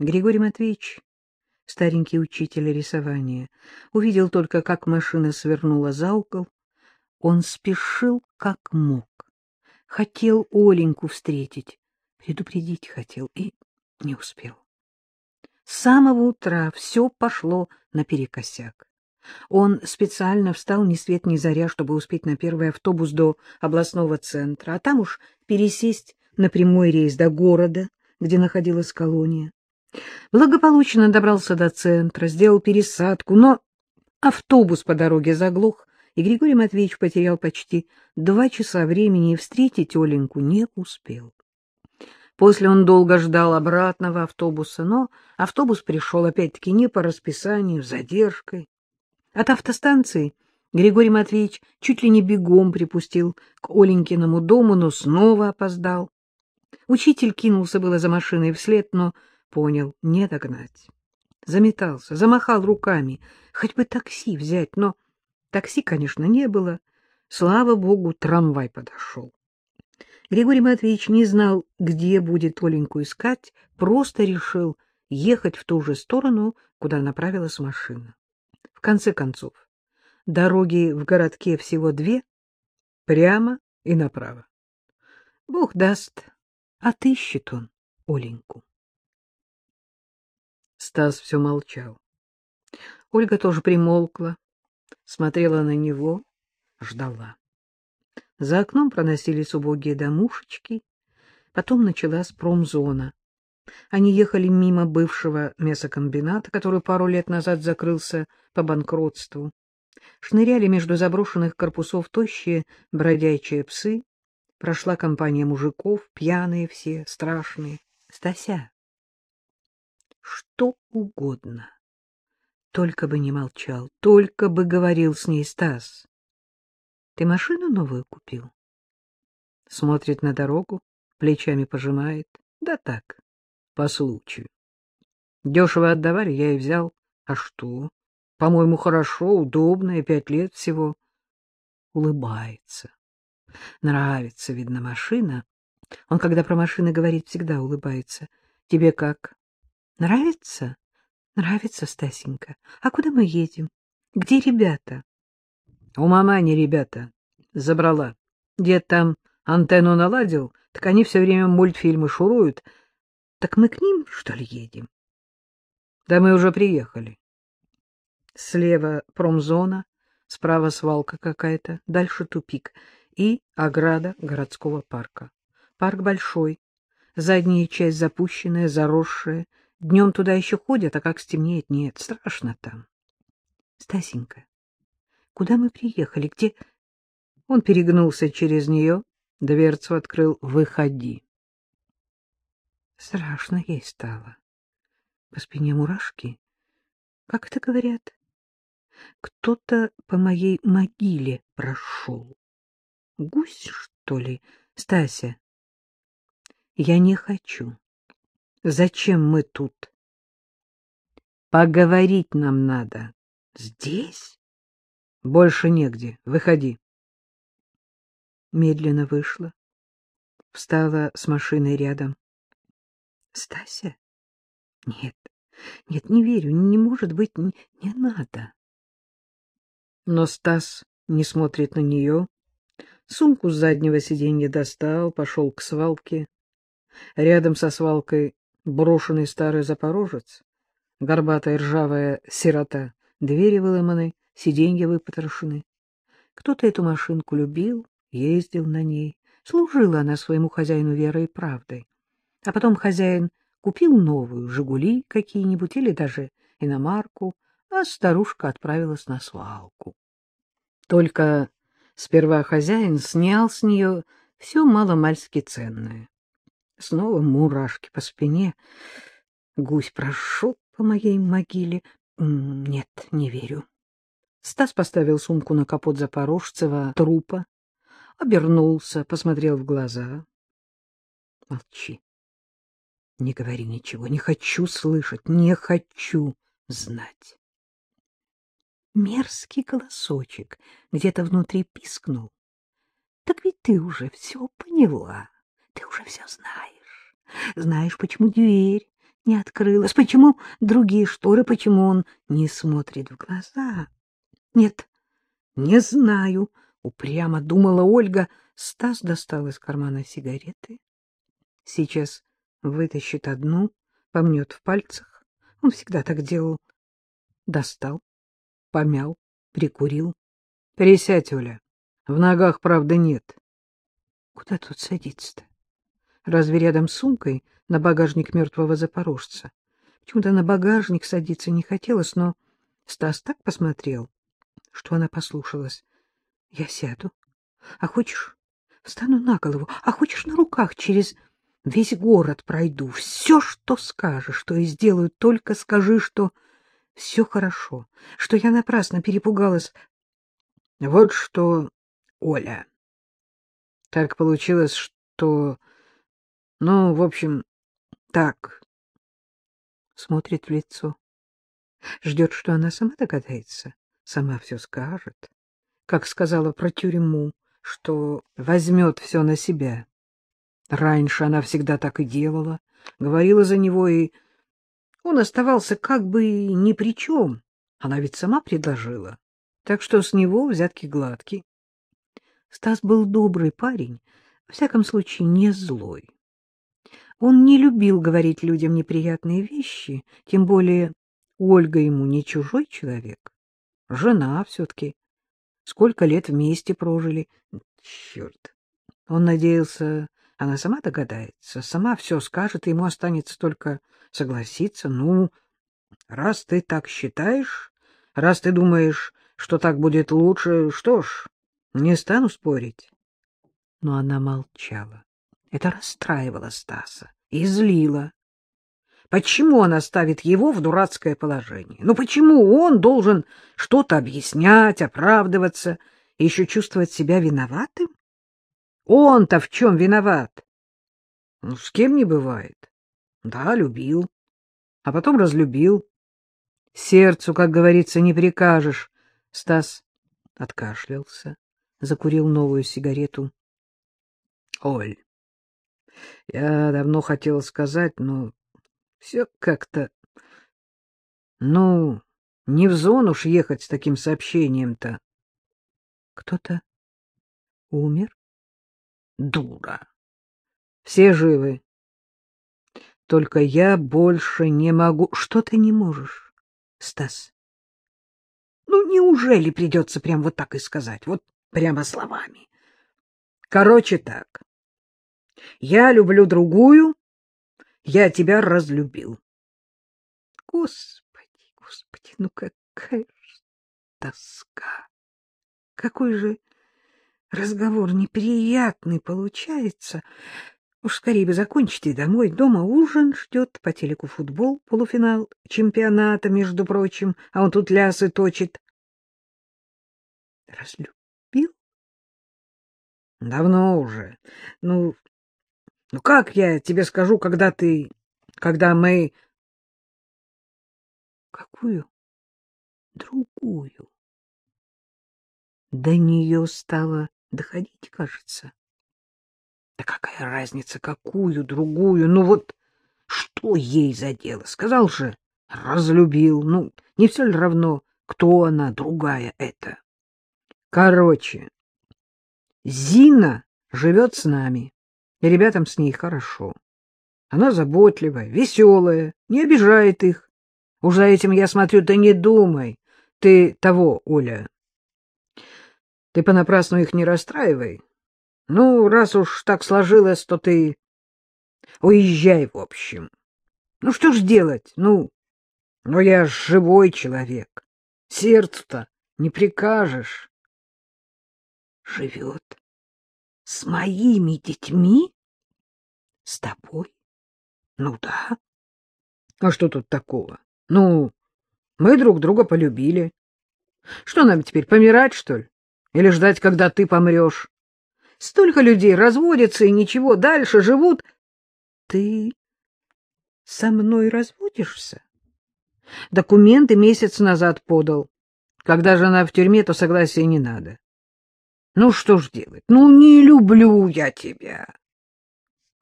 Григорий Матвеевич, старенький учитель рисования, увидел только, как машина свернула за угол. Он спешил как мог. Хотел Оленьку встретить, предупредить хотел и не успел. С самого утра все пошло наперекосяк. Он специально встал ни свет ни заря, чтобы успеть на первый автобус до областного центра, а там уж пересесть на прямой рейс до города, где находилась колония. Благополучно добрался до центра, сделал пересадку, но автобус по дороге заглох, и Григорий Матвеевич потерял почти два часа времени и встретить Оленьку не успел. После он долго ждал обратного автобуса, но автобус пришел опять-таки не по расписанию, с задержкой. От автостанции Григорий Матвеевич чуть ли не бегом припустил к Оленькиному дому, но снова опоздал. Учитель кинулся было за машиной вслед, но понял — не догнать. Заметался, замахал руками, хоть бы такси взять, но такси, конечно, не было. Слава богу, трамвай подошел. Григорий Матвеевич не знал, где будет Оленьку искать, просто решил ехать в ту же сторону, куда направилась машина. В конце концов, дороги в городке всего две, прямо и направо. Бог даст, отыщет он Оленьку. Стас все молчал. Ольга тоже примолкла, смотрела на него, ждала. За окном проносились убогие домушечки, потом началась промзона. Они ехали мимо бывшего мясокомбината, который пару лет назад закрылся по банкротству. Шныряли между заброшенных корпусов тощие бродячие псы. Прошла компания мужиков, пьяные все, страшные. Стася. Что угодно. Только бы не молчал, только бы говорил с ней Стас. Ты машину новую купил? Смотрит на дорогу, плечами пожимает. Да так, по случаю. Дешево отдавали, я и взял. А что? По-моему, хорошо, удобно, и пять лет всего. Улыбается. Нравится, видно, машина. Он, когда про машины говорит, всегда улыбается. Тебе как? Нравится? Нравится, Стасенька. А куда мы едем? Где ребята? У мамани ребята. Забрала. Дед там антенну наладил, так они все время мультфильмы шуруют. Так мы к ним, что ли, едем? Да мы уже приехали. Слева промзона, справа свалка какая-то, дальше тупик и ограда городского парка. Парк большой, задняя часть запущенная, заросшая. Днем туда еще ходят, а как стемнеет, нет, страшно там. Стасенька, Куда мы приехали? Где...» Он перегнулся через нее, дверцу открыл. «Выходи». Страшно ей стало. По спине мурашки. Как это говорят? Кто-то по моей могиле прошел. Гусь, что ли? Стася, я не хочу. Зачем мы тут? Поговорить нам надо. Здесь? Больше негде. Выходи. Медленно вышла. Встала с машиной рядом. Стася? Нет, нет, не верю, не может быть, не, не надо. Но Стас не смотрит на нее. Сумку с заднего сиденья достал, пошел к свалке. Рядом со свалкой брошенный старый запорожец, горбатая ржавая сирота, двери выломаны, сиденья выпотрошены. Кто-то эту машинку любил, ездил на ней. Служила она своему хозяину верой и правдой. А потом хозяин купил новую, «Жигули» какие-нибудь или даже иномарку, а старушка отправилась на свалку. Только сперва хозяин снял с нее все маломальски ценное. Снова мурашки по спине. Гусь прошел по моей могиле. Нет, не верю. Стас поставил сумку на капот Запорожцева трупа, обернулся, посмотрел в глаза. — Молчи. Не говори ничего, не хочу слышать, не хочу знать. Мерзкий голосочек где-то внутри пискнул. — Так ведь ты уже все поняла, ты уже все знаешь. Знаешь, почему дверь не открылась? Почему другие шторы? Почему он не смотрит в глаза? Нет, не знаю, упрямо думала Ольга. Стас достал из кармана сигареты. Сейчас вытащит одну, помнет в пальцах. Он всегда так делал. Достал, помял, прикурил. — Присядь, Оля. В ногах, правда, нет. — Куда тут садиться-то? Разве рядом с сумкой на багажник мертвого запорожца? Почему-то на багажник садиться не хотелось, но Стас так посмотрел, что она послушалась. — Я сяду. А хочешь, встану на голову, а хочешь, на руках через весь город пройду. Все, что скажешь, что и сделаю, только скажи, что все хорошо, что я напрасно перепугалась. Вот что, Оля, так получилось, что... Ну, в общем, так. Смотрит в лицо. Ждет, что она сама догадается, сама все скажет. Как сказала про тюрьму, что возьмет все на себя. Раньше она всегда так и делала, говорила за него, и он оставался как бы ни при чем. Она ведь сама предложила. Так что с него взятки гладкие. Стас был добрый парень, во всяком случае не злой. Он не любил говорить людям неприятные вещи, тем более Ольга ему не чужой человек. Жена все-таки. Сколько лет вместе прожили. Черт. Он надеялся, она сама догадается, сама все скажет, и ему останется только согласиться. Ну, раз ты так считаешь, раз ты думаешь, что так будет лучше, что ж, не стану спорить. Но она молчала. Это расстраивало Стаса и злило. Почему она ставит его в дурацкое положение? Ну почему он должен что-то объяснять, оправдываться и еще чувствовать себя виноватым? Он-то в чем виноват? Ну, с кем не бывает. Да, любил, а потом разлюбил. Сердцу, как говорится, не прикажешь. Стас откашлялся, закурил новую сигарету. — Оль, я давно хотел сказать, но все как-то... Ну, не в зону ж ехать с таким сообщением-то. — Кто-то умер? — Дура. Все живы. Только я больше не могу... Что ты не можешь, Стас? Ну, неужели придется прям вот так и сказать? Вот прямо словами. Короче так. Я люблю другую, я тебя разлюбил. Господи, господи, ну какая тоска! Какой же разговор неприятный получается. Уж скорее бы закончите домой. Дома ужин ждет, по телеку футбол, полуфинал чемпионата, между прочим, а он тут лясы точит. Разлюбил? Давно уже. Ну, ну как я тебе скажу, когда ты... Когда мы... Какую? Другую. До нее стало доходить, кажется. Да какая разница, какую, другую? Ну вот что ей за дело? Сказал же, разлюбил. Ну, не все ли равно, кто она, другая это? Короче, Зина живет с нами, и ребятам с ней хорошо. Она заботливая, веселая, не обижает их. Уж за этим я смотрю, ты не думай. Ты того, Оля. Ты понапрасну их не расстраивай. Ну, раз уж так сложилось, то ты уезжай, в общем. Ну, что ж делать? Ну, ну я живой человек. Сердцу-то не прикажешь живет с моими детьми? С тобой? Ну да. А что тут такого? Ну, мы друг друга полюбили. Что нам теперь, помирать, что ли? Или ждать, когда ты помрешь? Столько людей разводятся и ничего, дальше живут. Ты со мной разводишься? Документы месяц назад подал. Когда жена в тюрьме, то согласия не надо. Ну, что ж делать? Ну, не люблю я тебя.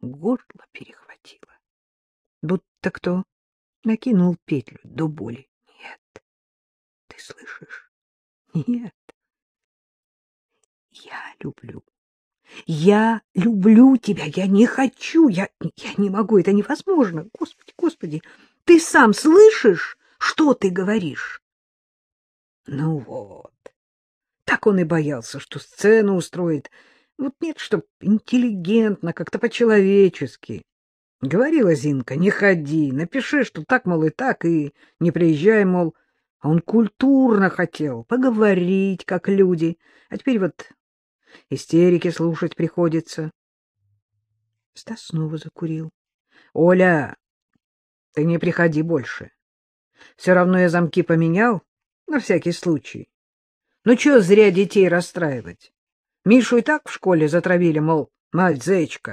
Горло перехватило. Будто кто накинул петлю до боли. Нет. Ты слышишь? Нет. Я люблю. Я люблю тебя. Я не хочу. Я, я не могу. Это невозможно. Господи, господи. Ты сам слышишь, что ты говоришь? Ну вот. Так он и боялся, что сцену устроит. Вот нет, чтоб интеллигентно, как-то по-человечески. Говорила Зинка, не ходи, напиши, что так, мол, и так, и не приезжай, мол. А он культурно хотел поговорить, как люди. А теперь вот истерики слушать приходится. Стас снова закурил. — Оля, ты не приходи больше. Все равно я замки поменял, на всякий случай. Ну, чё зря детей расстраивать? Мишу и так в школе затравили, мол, мать зечка.